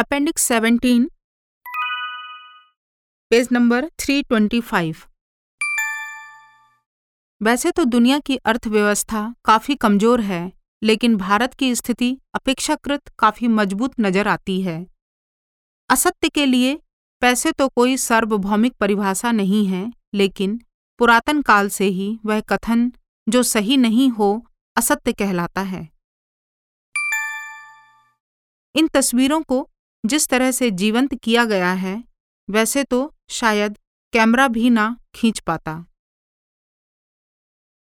Appendix 17 page number 325 वैसे तो दुनिया की अर्थव्यवस्था काफ़ी कमज़ोर है, लेकिन भारत की स्थिति अपेक्षाकृत काफ़ी मज़बूत नज़र आती है। असत्य के लिए पैसे तो कोई सार्वभौमिक परिभाषा नहीं है, लेकिन पुरातन काल से ही वह कथन जो सही नहीं हो, असत्य कहलाता है। इन तस्वीरों को जिस तरह से जीवंत किया गया है, वैसे तो शायद कैमरा भी ना खींच पाता।